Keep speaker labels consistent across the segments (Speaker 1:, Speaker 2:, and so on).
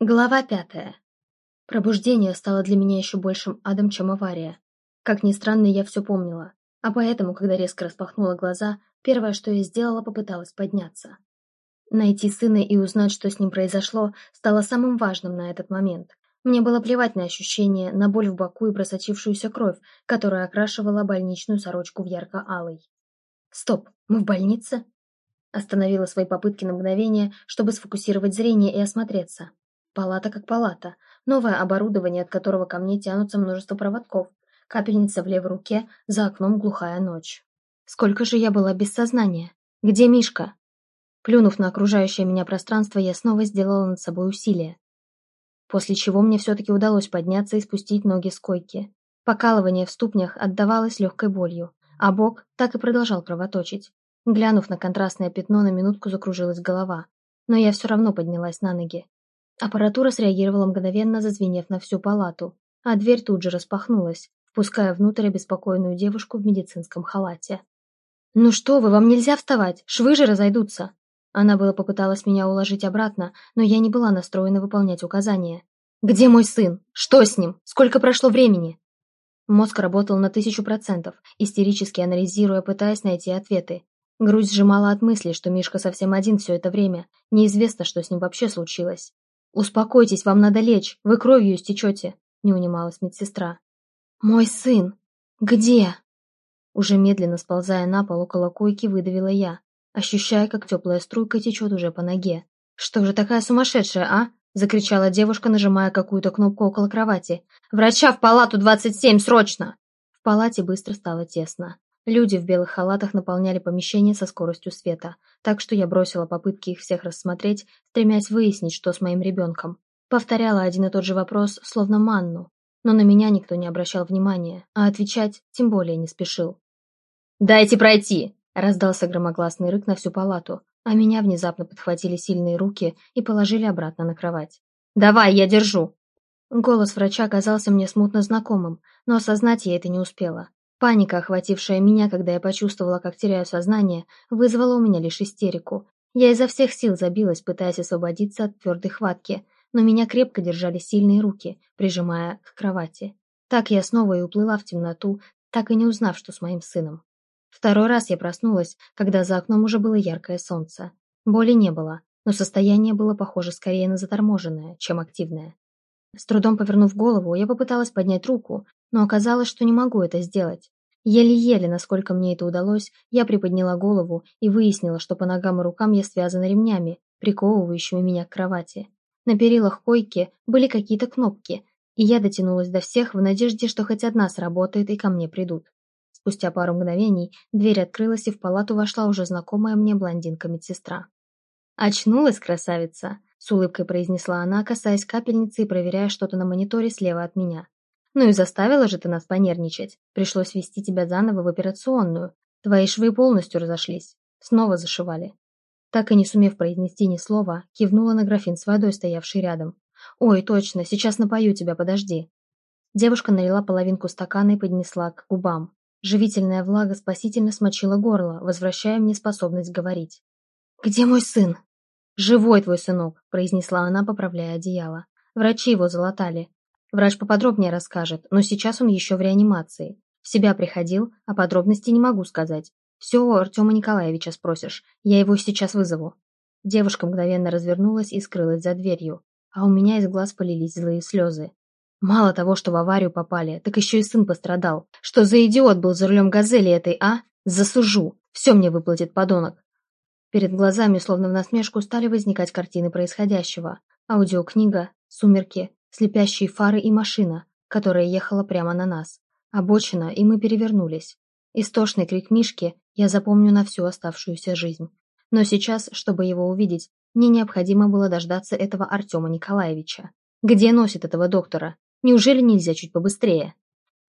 Speaker 1: Глава пятая. Пробуждение стало для меня еще большим адом, чем авария. Как ни странно, я все помнила. А поэтому, когда резко распахнула глаза, первое, что я сделала, попыталась подняться. Найти сына и узнать, что с ним произошло, стало самым важным на этот момент. Мне было плевать на ощущения, на боль в боку и просочившуюся кровь, которая окрашивала больничную сорочку в ярко-алый. «Стоп, мы в больнице?» Остановила свои попытки на мгновение, чтобы сфокусировать зрение и осмотреться. Палата как палата. Новое оборудование, от которого ко мне тянутся множество проводков. Капельница в левой руке, за окном глухая ночь. Сколько же я была без сознания? Где Мишка? Плюнув на окружающее меня пространство, я снова сделала над собой усилие. После чего мне все-таки удалось подняться и спустить ноги с койки. Покалывание в ступнях отдавалось легкой болью, а бок так и продолжал кровоточить. Глянув на контрастное пятно, на минутку закружилась голова. Но я все равно поднялась на ноги. Аппаратура среагировала мгновенно, зазвенев на всю палату, а дверь тут же распахнулась, впуская внутрь обеспокоенную девушку в медицинском халате. «Ну что вы, вам нельзя вставать, швы же разойдутся!» Она было попыталась меня уложить обратно, но я не была настроена выполнять указания. «Где мой сын? Что с ним? Сколько прошло времени?» Мозг работал на тысячу процентов, истерически анализируя, пытаясь найти ответы. Грудь сжимала от мысли, что Мишка совсем один все это время. Неизвестно, что с ним вообще случилось. «Успокойтесь, вам надо лечь, вы кровью истечете», — не унималась медсестра. «Мой сын! Где?» Уже медленно сползая на пол около койки, выдавила я, ощущая, как теплая струйка течет уже по ноге. «Что же такая сумасшедшая, а?» — закричала девушка, нажимая какую-то кнопку около кровати. «Врача в палату 27, срочно!» В палате быстро стало тесно. Люди в белых халатах наполняли помещение со скоростью света, так что я бросила попытки их всех рассмотреть, стремясь выяснить, что с моим ребенком. Повторяла один и тот же вопрос, словно манну, но на меня никто не обращал внимания, а отвечать тем более не спешил. «Дайте пройти!» — раздался громогласный рык на всю палату, а меня внезапно подхватили сильные руки и положили обратно на кровать. «Давай, я держу!» Голос врача оказался мне смутно знакомым, но осознать я это не успела. Паника, охватившая меня, когда я почувствовала, как теряю сознание, вызвала у меня лишь истерику. Я изо всех сил забилась, пытаясь освободиться от твердой хватки, но меня крепко держали сильные руки, прижимая к кровати. Так я снова и уплыла в темноту, так и не узнав, что с моим сыном. Второй раз я проснулась, когда за окном уже было яркое солнце. Боли не было, но состояние было похоже скорее на заторможенное, чем активное. С трудом повернув голову, я попыталась поднять руку, но оказалось, что не могу это сделать. Еле-еле, насколько мне это удалось, я приподняла голову и выяснила, что по ногам и рукам я связана ремнями, приковывающими меня к кровати. На перилах койки были какие-то кнопки, и я дотянулась до всех в надежде, что хоть одна сработает и ко мне придут. Спустя пару мгновений дверь открылась, и в палату вошла уже знакомая мне блондинка-медсестра. «Очнулась, красавица!» — с улыбкой произнесла она, касаясь капельницы и проверяя что-то на мониторе слева от меня. Ну и заставила же ты нас понервничать. Пришлось вести тебя заново в операционную. Твои швы полностью разошлись. Снова зашивали. Так и не сумев произнести ни слова, кивнула на графин с водой, стоявший рядом. «Ой, точно, сейчас напою тебя, подожди». Девушка налила половинку стакана и поднесла к губам. Живительная влага спасительно смочила горло, возвращая мне способность говорить. «Где мой сын?» «Живой твой сынок», — произнесла она, поправляя одеяло. «Врачи его залатали. Врач поподробнее расскажет, но сейчас он еще в реанимации. В себя приходил, а подробностей не могу сказать. Все у Артема Николаевича спросишь, я его сейчас вызову». Девушка мгновенно развернулась и скрылась за дверью, а у меня из глаз полились злые слезы. Мало того, что в аварию попали, так еще и сын пострадал. Что за идиот был за рулем «Газели» этой, а? Засужу. Все мне выплатит подонок. Перед глазами, словно в насмешку, стали возникать картины происходящего. Аудиокнига, сумерки, слепящие фары и машина, которая ехала прямо на нас. Обочина, и мы перевернулись. Истошный крик Мишки я запомню на всю оставшуюся жизнь. Но сейчас, чтобы его увидеть, мне необходимо было дождаться этого Артема Николаевича. Где носит этого доктора? Неужели нельзя чуть побыстрее?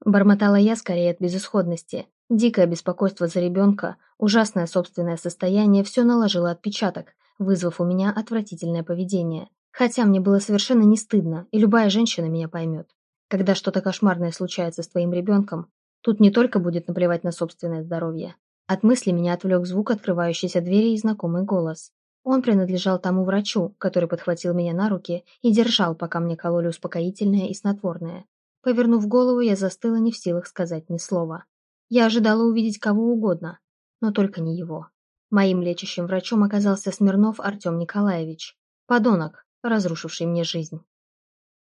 Speaker 1: Бормотала я скорее от безысходности. Дикое беспокойство за ребенка, ужасное собственное состояние все наложило отпечаток, вызвав у меня отвратительное поведение. Хотя мне было совершенно не стыдно, и любая женщина меня поймет. Когда что-то кошмарное случается с твоим ребенком, тут не только будет наплевать на собственное здоровье. От мысли меня отвлек звук открывающейся двери и знакомый голос. Он принадлежал тому врачу, который подхватил меня на руки и держал, пока мне кололи успокоительное и снотворное. Повернув голову, я застыла не в силах сказать ни слова. Я ожидала увидеть кого угодно, но только не его. Моим лечащим врачом оказался Смирнов Артем Николаевич, подонок, разрушивший мне жизнь.